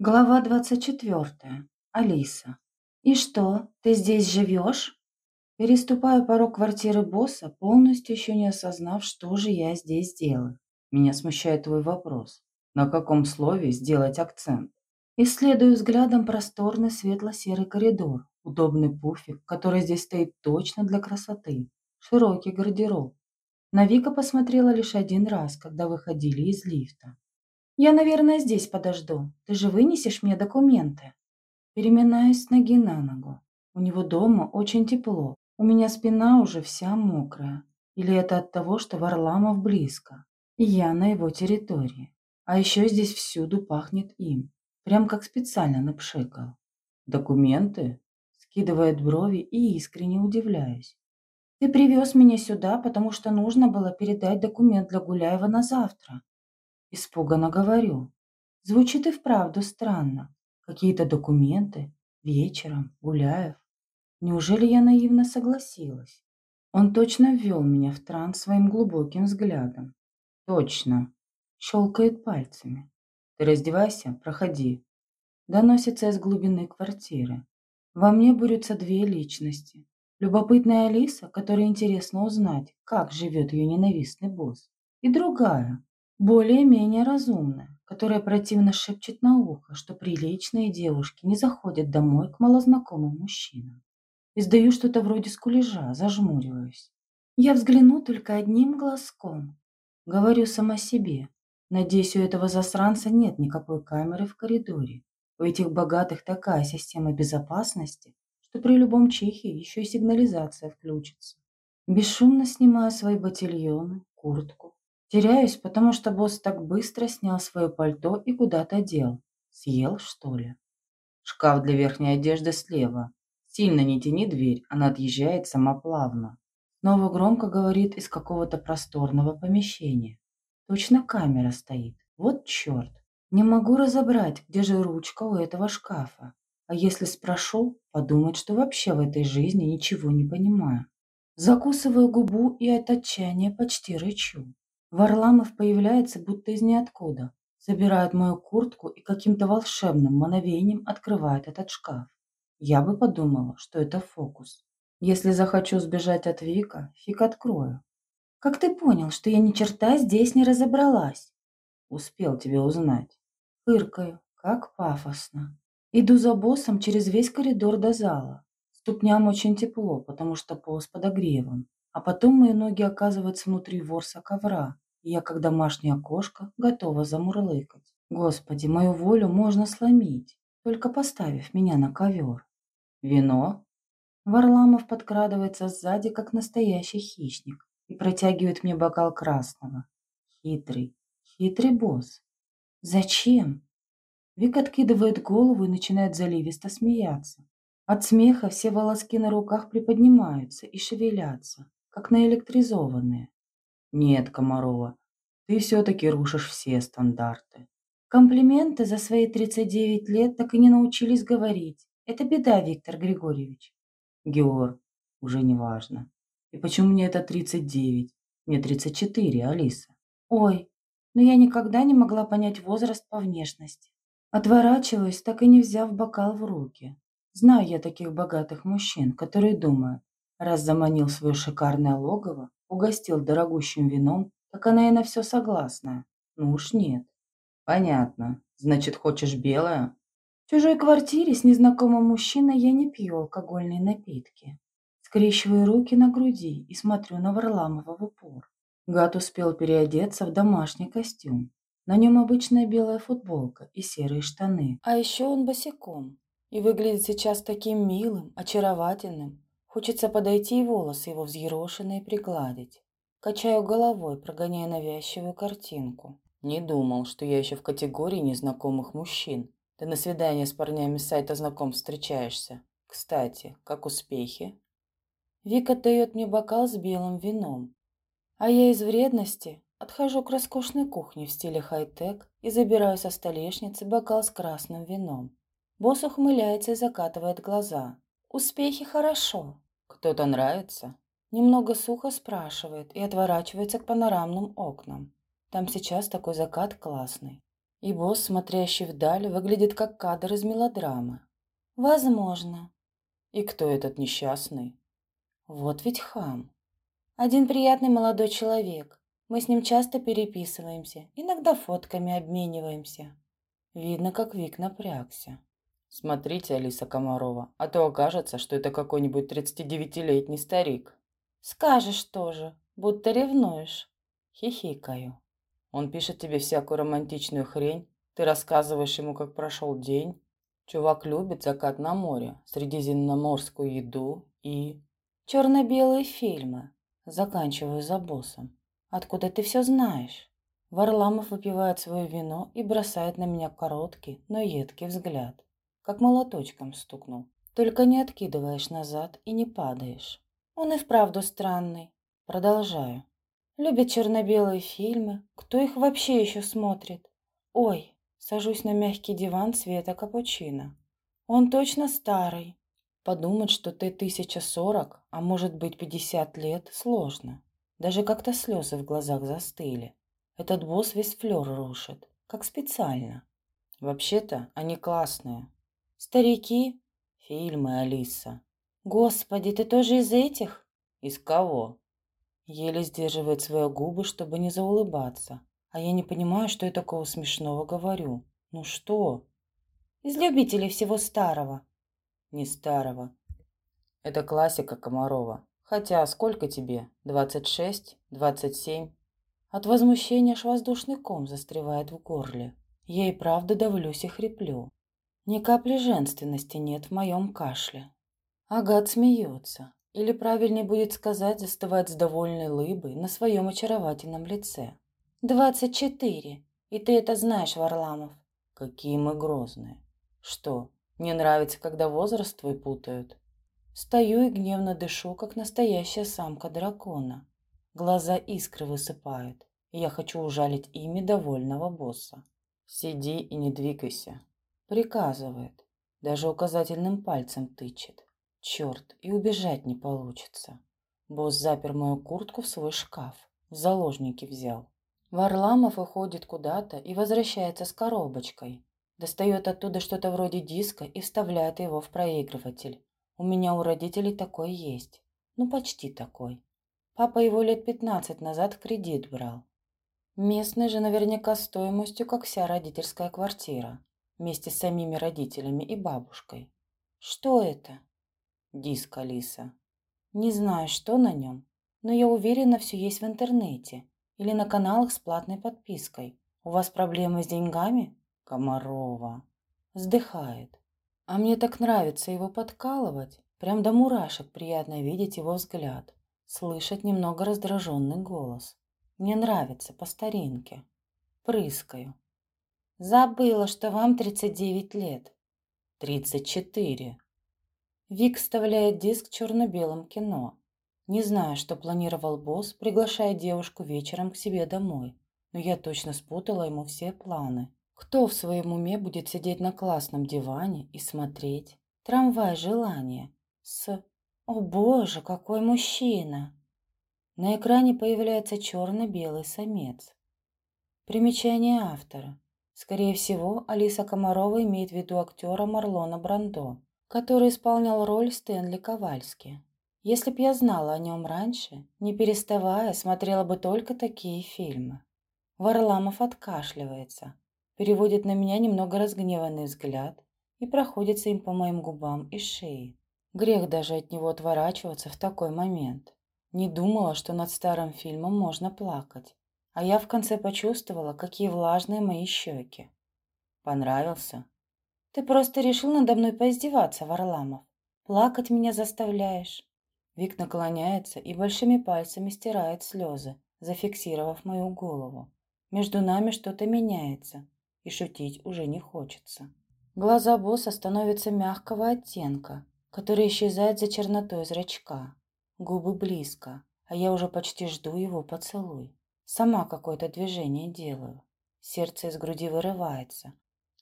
Глава 24. Алиса. «И что, ты здесь живешь?» Переступаю порог квартиры босса, полностью еще не осознав, что же я здесь делаю. Меня смущает твой вопрос. На каком слове сделать акцент? Исследую взглядом просторный светло-серый коридор, удобный пуфик, который здесь стоит точно для красоты, широкий гардероб. На Вика посмотрела лишь один раз, когда выходили из лифта. «Я, наверное, здесь подожду. Ты же вынесешь мне документы?» Переминаюсь с ноги на ногу. У него дома очень тепло. У меня спина уже вся мокрая. Или это от того, что Варламов близко, и я на его территории. А еще здесь всюду пахнет им. Прям как специально напшикал. «Документы?» Скидывает брови и искренне удивляюсь. «Ты привез меня сюда, потому что нужно было передать документ для Гуляева на завтра. Испуганно говорю. Звучит и вправду странно. Какие-то документы. Вечером. Гуляев. Неужели я наивно согласилась? Он точно ввел меня в транс своим глубоким взглядом. Точно. Щелкает пальцами. Ты раздевайся, проходи. Доносится из глубины квартиры. Во мне борются две личности. Любопытная Алиса, которой интересно узнать, как живет ее ненавистный босс. И другая, более-менее разумная, которая противно шепчет на ухо, что приличные девушки не заходят домой к малознакомым мужчинам. Издаю что-то вроде скулежа, зажмуриваюсь. Я взгляну только одним глазком. Говорю сама себе. Надеюсь, у этого засранца нет никакой камеры в коридоре. У этих богатых такая система безопасности, что при любом чихе еще и сигнализация включится. Бесшумно снимаю свои ботильоны, куртку, Теряюсь, потому что босс так быстро снял свое пальто и куда-то дел. Съел, что ли? Шкаф для верхней одежды слева. Сильно не тяни дверь, она отъезжает сама плавно. Снова громко говорит из какого-то просторного помещения. Точно камера стоит. Вот черт. Не могу разобрать, где же ручка у этого шкафа. А если спрошу, подумает, что вообще в этой жизни ничего не понимаю. Закусываю губу и от отчаяния почти рычу. Варламов появляется будто из ниоткуда, забирает мою куртку и каким-то волшебным мановением открывает этот шкаф. Я бы подумала, что это фокус. Если захочу сбежать от Вика, фиг открою. Как ты понял, что я ни черта здесь не разобралась? Успел тебе узнать. Фыркаю, как пафосно. Иду за боссом через весь коридор до зала. Ступням очень тепло, потому что пол с подогревом. А потом мои ноги оказываются внутри ворса ковра, я, как домашняя кошка, готова замурлыкать. Господи, мою волю можно сломить, только поставив меня на ковер. Вино? Варламов подкрадывается сзади, как настоящий хищник, и протягивает мне бокал красного. Хитрый, хитрый босс. Зачем? Вик откидывает голову и начинает заливисто смеяться. От смеха все волоски на руках приподнимаются и шевелятся, как наэлектризованные. Нет, Комарова, ты все-таки рушишь все стандарты. Комплименты за свои 39 лет так и не научились говорить. Это беда, Виктор Григорьевич. Геор, уже не важно. И почему мне это 39? Мне 34, Алиса. Ой, но я никогда не могла понять возраст по внешности. Отворачиваюсь, так и не взяв бокал в руки. Знаю я таких богатых мужчин, которые думают, раз заманил свое шикарное логово, угостил дорогущим вином, так она и на все согласна. Ну уж нет. Понятно. Значит, хочешь белое? В чужой квартире с незнакомым мужчиной я не пью алкогольные напитки. Скрещиваю руки на груди и смотрю на Варламова в упор. Гад успел переодеться в домашний костюм. На нем обычная белая футболка и серые штаны. А еще он босиком. И выглядит сейчас таким милым, очаровательным, Хочется подойти и волосы его взъерошенные пригладить. Качаю головой, прогоняя навязчивую картинку. Не думал, что я еще в категории незнакомых мужчин. Ты на свидание с парнями с сайта знакомств встречаешься. Кстати, как успехи? Вика дает мне бокал с белым вином. А я из вредности отхожу к роскошной кухне в стиле хай-тек и забираю со столешницы бокал с красным вином. Босс ухмыляется и закатывает глаза. Успехи хорошо, кто-то нравится? Немного сухо спрашивает и отворачивается к панорамным окнам. Там сейчас такой закат классный. И босс, смотрящий вдаль, выглядит как кадр из мелодрамы. Возможно. И кто этот несчастный? Вот ведь хам. Один приятный молодой человек. Мы с ним часто переписываемся, иногда фотками обмениваемся. Видно, как Вик напрягся. Смотрите, Алиса Комарова, а то окажется, что это какой-нибудь 39-летний старик. Скажешь тоже, будто ревнуешь. Хихикаю. Он пишет тебе всякую романтичную хрень, ты рассказываешь ему, как прошел день. Чувак любит закат на море, средиземноморскую еду и... Черно-белые фильмы. Заканчиваю за боссом. Откуда ты все знаешь? Варламов выпивает свое вино и бросает на меня короткий, но едкий взгляд. Как молоточком стукнул. Только не откидываешь назад и не падаешь. Он и вправду странный. Продолжаю. Любит черно-белые фильмы. Кто их вообще еще смотрит? Ой, сажусь на мягкий диван цвета капучино. Он точно старый. Подумать, что ты тысяча сорок, а может быть пятьдесят лет, сложно. Даже как-то слезы в глазах застыли. Этот босс весь флер рушит, как специально. Вообще-то они классные. Старики? Фильмы, Алиса. Господи, ты тоже из этих? Из кого? Еле сдерживает свои губы, чтобы не заулыбаться. А я не понимаю, что я такого смешного говорю. Ну что? Из любителей всего старого. Не старого. Это классика Комарова. Хотя сколько тебе? Двадцать шесть? Двадцать семь? От возмущения аж воздушный ком застревает в горле. Я и правда давлюсь и хриплю. Ни капли женственности нет в моем кашле. Агат смеется. Или правильнее будет сказать, застывать с довольной лыбой на своем очаровательном лице. «Двадцать четыре. И ты это знаешь, Варламов». «Какие мы грозные». «Что, не нравится, когда возраст твой путают?» Стою и гневно дышу, как настоящая самка дракона. Глаза искры высыпают, и я хочу ужалить ими довольного босса. «Сиди и не двигайся», — приказывает. Даже указательным пальцем тычет. Черт, и убежать не получится. Босс запер мою куртку в свой шкаф. В заложники взял. Варламов уходит куда-то и возвращается с коробочкой. Достает оттуда что-то вроде диска и вставляет его в проигрыватель. У меня у родителей такой есть. Ну, почти такой. Папа его лет пятнадцать назад в кредит брал. Местный же наверняка стоимостью, как вся родительская квартира. Вместе с самими родителями и бабушкой. Что это? Диск Алиса. Не знаю, что на нем, но я уверена, все есть в интернете или на каналах с платной подпиской. У вас проблемы с деньгами? Комарова. Вздыхает. А мне так нравится его подкалывать. Прям до мурашек приятно видеть его взгляд. Слышать немного раздраженный голос. Мне нравится по старинке. Прыскаю. Забыла, что вам 39 лет. 34. Вик вставляет диск черно-белом кино. Не знаю, что планировал босс, приглашая девушку вечером к себе домой. Но я точно спутала ему все планы. Кто в своем уме будет сидеть на классном диване и смотреть? Трамвай желания. С... О боже, какой мужчина! На экране появляется черно-белый самец. Примечание автора. Скорее всего, Алиса Комарова имеет в виду актера Марлона Брандо который исполнял роль Стэнли Ковальски. Если б я знала о нем раньше, не переставая, смотрела бы только такие фильмы. Варламов откашливается, переводит на меня немного разгневанный взгляд и проходится им по моим губам и шее. Грех даже от него отворачиваться в такой момент. Не думала, что над старым фильмом можно плакать. А я в конце почувствовала, какие влажные мои щеки. Понравился? Ты просто решил надо мной поиздеваться, Варламов. Плакать меня заставляешь. Вик наклоняется и большими пальцами стирает слезы, зафиксировав мою голову. Между нами что-то меняется, и шутить уже не хочется. Глаза босса становятся мягкого оттенка, который исчезает за чернотой зрачка. Губы близко, а я уже почти жду его поцелуй. Сама какое-то движение делаю. Сердце из груди вырывается,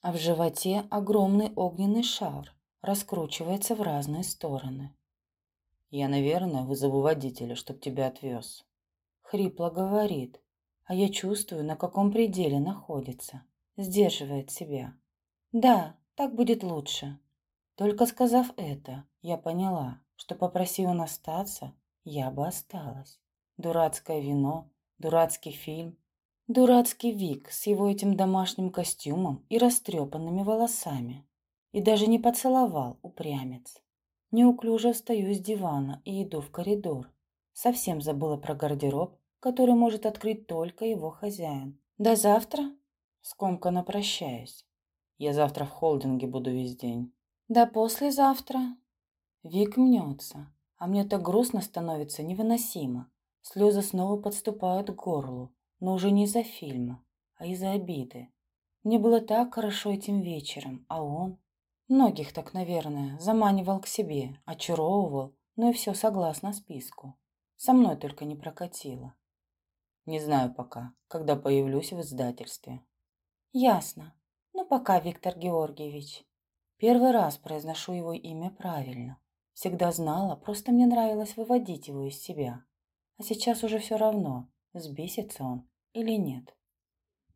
а в животе огромный огненный шар раскручивается в разные стороны. «Я, наверное, вызову водителя, чтоб тебя отвез». Хрипло говорит, а я чувствую, на каком пределе находится. Сдерживает себя. Да, так будет лучше. Только сказав это, я поняла, что попроси он остаться, я бы осталась. Дурацкое вино, дурацкий фильм, дурацкий Вик с его этим домашним костюмом и растрепанными волосами. И даже не поцеловал упрямец. Неуклюже встаю с дивана и иду в коридор. Совсем забыла про гардероб, который может открыть только его хозяин. До завтра? Скомканно прощаюсь. Я завтра в холдинге буду весь день. Да послезавтра. Вик мнется, а мне так грустно становится невыносимо. Слезы снова подступают к горлу, но уже не из-за фильма, а из-за обиды. Мне было так хорошо этим вечером, а он... Многих так, наверное, заманивал к себе, очаровывал, но и все согласно списку. Со мной только не прокатило. Не знаю пока, когда появлюсь в издательстве. Ясно. Ну, пока, Виктор Георгиевич. Первый раз произношу его имя правильно. Всегда знала, просто мне нравилось выводить его из себя. Сейчас уже все равно, сбесится он или нет.